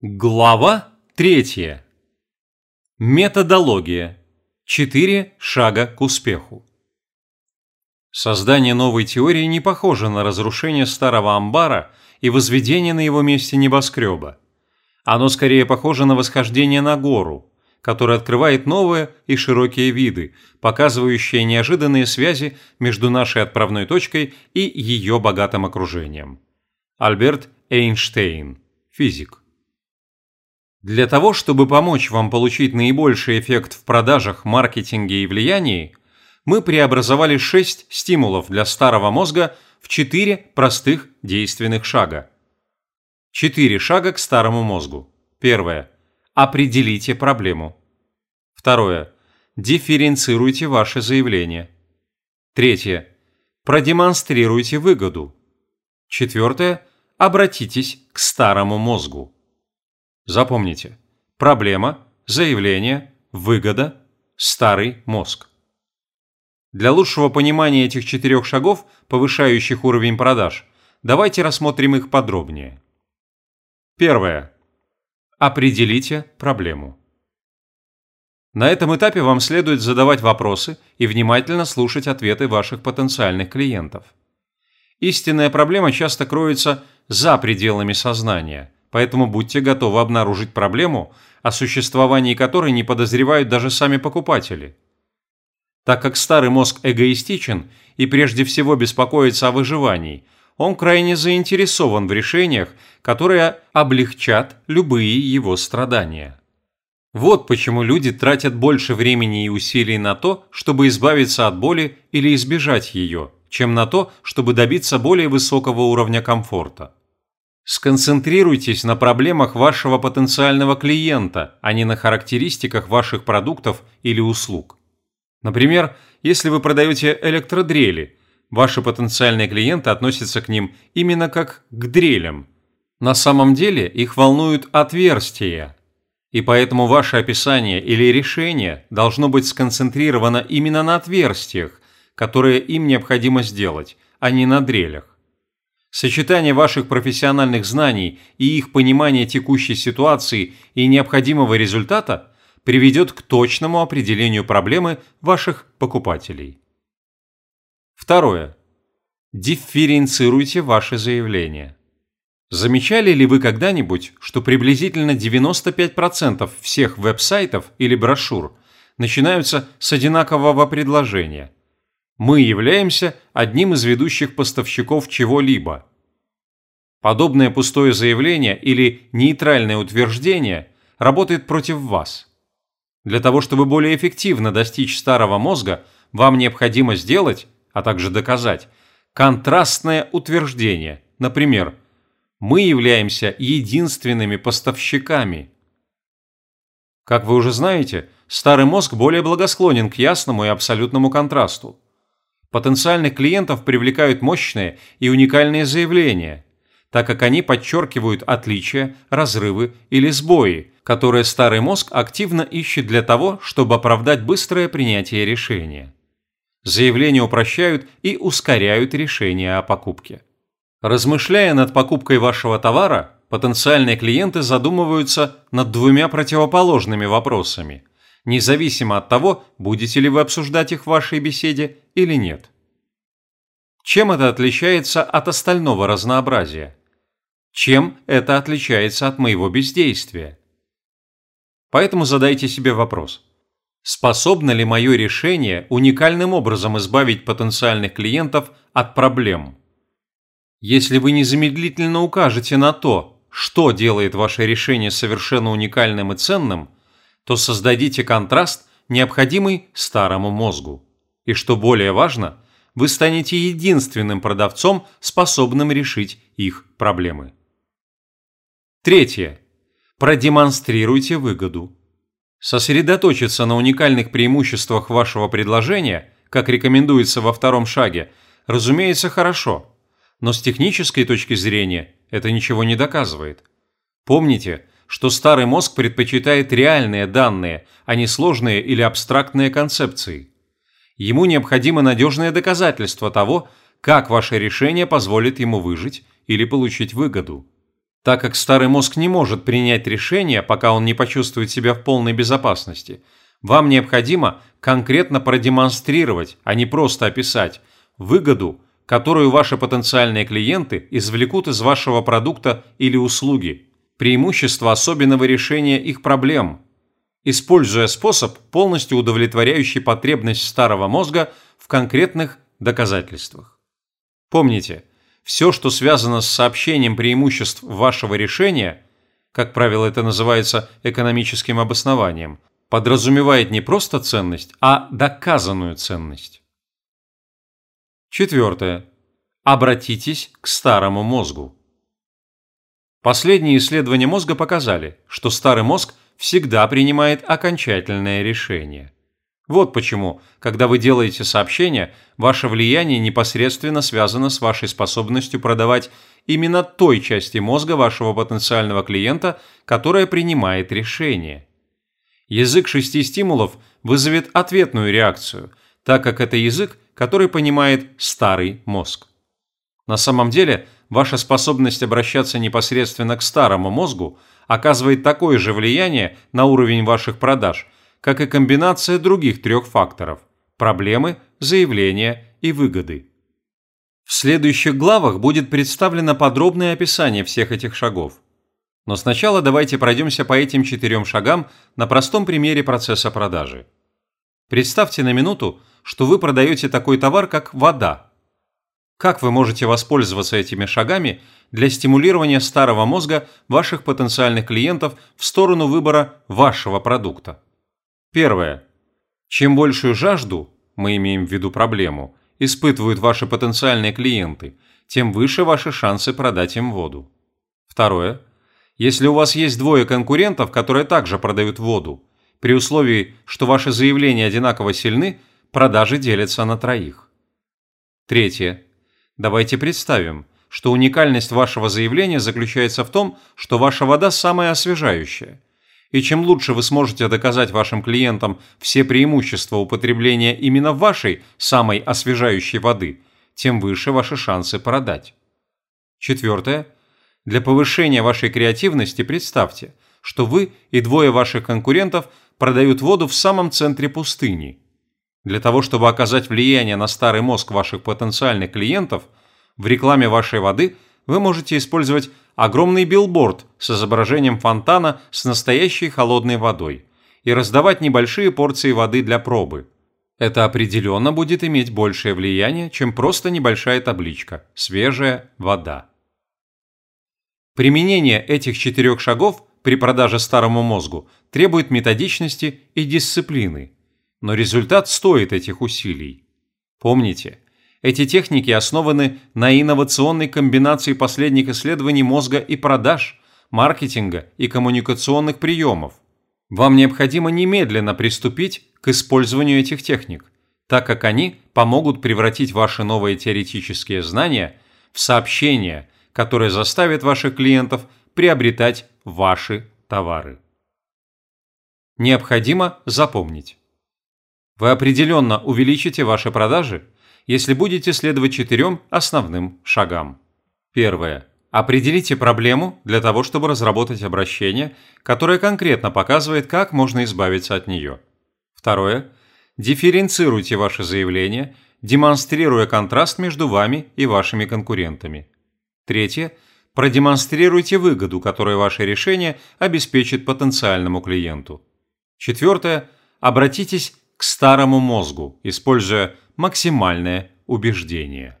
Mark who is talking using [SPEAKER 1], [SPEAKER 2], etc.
[SPEAKER 1] Глава третья. Методология. Четыре шага к успеху. Создание новой теории не похоже на разрушение старого амбара и возведение на его месте небоскреба. Оно скорее похоже на восхождение на гору, которая открывает новые и широкие виды, показывающие неожиданные связи между нашей отправной точкой и ее богатым окружением. Альберт Эйнштейн, физик. Для того, чтобы помочь вам получить наибольший эффект в продажах, маркетинге и влиянии, мы преобразовали 6 стимулов для старого мозга в 4 простых действенных шага. 4 шага к старому мозгу. Первое. Определите проблему. Второе. Дифференцируйте ваше заявление. Третье. Продемонстрируйте выгоду. Четвертое. Обратитесь к старому мозгу. Запомните. Проблема, заявление, выгода, старый мозг. Для лучшего понимания этих четырех шагов, повышающих уровень продаж, давайте рассмотрим их подробнее. Первое. Определите проблему. На этом этапе вам следует задавать вопросы и внимательно слушать ответы ваших потенциальных клиентов. Истинная проблема часто кроется за пределами сознания – поэтому будьте готовы обнаружить проблему, о существовании которой не подозревают даже сами покупатели. Так как старый мозг эгоистичен и прежде всего беспокоится о выживании, он крайне заинтересован в решениях, которые облегчат любые его страдания. Вот почему люди тратят больше времени и усилий на то, чтобы избавиться от боли или избежать ее, чем на то, чтобы добиться более высокого уровня комфорта. Сконцентрируйтесь на проблемах вашего потенциального клиента, а не на характеристиках ваших продуктов или услуг. Например, если вы продаете электродрели, ваши потенциальные клиенты относятся к ним именно как к дрелям. На самом деле их волнуют отверстия. И поэтому ваше описание или решение должно быть сконцентрировано именно на отверстиях, которые им необходимо сделать, а не на дрелях. Сочетание ваших профессиональных знаний и их понимания текущей ситуации и необходимого результата приведет к точному определению проблемы ваших покупателей. Второе. Дифференцируйте ваши заявления. Замечали ли вы когда-нибудь, что приблизительно 95% всех веб-сайтов или брошюр начинаются с одинакового предложения – мы являемся одним из ведущих поставщиков чего-либо. Подобное пустое заявление или нейтральное утверждение работает против вас. Для того, чтобы более эффективно достичь старого мозга, вам необходимо сделать, а также доказать, контрастное утверждение. Например, мы являемся единственными поставщиками. Как вы уже знаете, старый мозг более благосклонен к ясному и абсолютному контрасту. Потенциальных клиентов привлекают мощные и уникальные заявления, так как они подчеркивают отличия, разрывы или сбои, которые старый мозг активно ищет для того, чтобы оправдать быстрое принятие решения. Заявления упрощают и ускоряют решение о покупке. Размышляя над покупкой вашего товара, потенциальные клиенты задумываются над двумя противоположными вопросами – независимо от того, будете ли вы обсуждать их в вашей беседе или нет. Чем это отличается от остального разнообразия? Чем это отличается от моего бездействия? Поэтому задайте себе вопрос. Способно ли мое решение уникальным образом избавить потенциальных клиентов от проблем? Если вы незамедлительно укажете на то, что делает ваше решение совершенно уникальным и ценным – то создадите контраст, необходимый старому мозгу. И что более важно, вы станете единственным продавцом, способным решить их проблемы. Третье. Продемонстрируйте выгоду. Сосредоточиться на уникальных преимуществах вашего предложения, как рекомендуется во втором шаге, разумеется, хорошо, но с технической точки зрения это ничего не доказывает. Помните, что старый мозг предпочитает реальные данные, а не сложные или абстрактные концепции. Ему необходимо надежное доказательство того, как ваше решение позволит ему выжить или получить выгоду. Так как старый мозг не может принять решение, пока он не почувствует себя в полной безопасности, вам необходимо конкретно продемонстрировать, а не просто описать, выгоду, которую ваши потенциальные клиенты извлекут из вашего продукта или услуги, преимущество особенного решения их проблем, используя способ, полностью удовлетворяющий потребность старого мозга в конкретных доказательствах. Помните, все, что связано с сообщением преимуществ вашего решения, как правило, это называется экономическим обоснованием, подразумевает не просто ценность, а доказанную ценность. Четвертое. Обратитесь к старому мозгу. Последние исследования мозга показали, что старый мозг всегда принимает окончательное решение. Вот почему, когда вы делаете сообщение, ваше влияние непосредственно связано с вашей способностью продавать именно той части мозга вашего потенциального клиента, которая принимает решение. Язык шести стимулов вызовет ответную реакцию, так как это язык, который понимает старый мозг. На самом деле, ваша способность обращаться непосредственно к старому мозгу оказывает такое же влияние на уровень ваших продаж – как и комбинация других трех факторов – проблемы, заявления и выгоды. В следующих главах будет представлено подробное описание всех этих шагов. Но сначала давайте пройдемся по этим четырем шагам на простом примере процесса продажи. Представьте на минуту, что вы продаете такой товар, как вода. Как вы можете воспользоваться этими шагами для стимулирования старого мозга ваших потенциальных клиентов в сторону выбора вашего продукта? Первое. Чем большую жажду, мы имеем в виду проблему, испытывают ваши потенциальные клиенты, тем выше ваши шансы продать им воду. Второе. Если у вас есть двое конкурентов, которые также продают воду, при условии, что ваши заявления одинаково сильны, продажи делятся на троих. Третье. Давайте представим, что уникальность вашего заявления заключается в том, что ваша вода самая освежающая – и чем лучше вы сможете доказать вашим клиентам все преимущества употребления именно вашей самой освежающей воды, тем выше ваши шансы продать. Четвертое. Для повышения вашей креативности представьте, что вы и двое ваших конкурентов продают воду в самом центре пустыни. Для того, чтобы оказать влияние на старый мозг ваших потенциальных клиентов, в рекламе вашей воды вы можете использовать огромный билборд с изображением фонтана с настоящей холодной водой и раздавать небольшие порции воды для пробы. Это определенно будет иметь большее влияние, чем просто небольшая табличка «Свежая вода». Применение этих четырех шагов при продаже старому мозгу требует методичности и дисциплины, но результат стоит этих усилий. Помните, эти техники основаны на инновационной комбинации последних исследований мозга и продаж, маркетинга и коммуникационных приемов. Вам необходимо немедленно приступить к использованию этих техник, так как они помогут превратить ваши новые теоретические знания в сообщения, которые заставят ваших клиентов приобретать ваши товары. Необходимо запомнить. Вы определенно увеличите ваши продажи – если будете следовать четырем основным шагам. Первое. Определите проблему для того, чтобы разработать обращение, которое конкретно показывает, как можно избавиться от нее. Второе. Дифференцируйте ваше заявление, демонстрируя контраст между вами и вашими конкурентами. Третье. Продемонстрируйте выгоду, которую ваше решение обеспечит потенциальному клиенту. Четвертое. Обратитесь к старому мозгу, используя максимальное убеждение.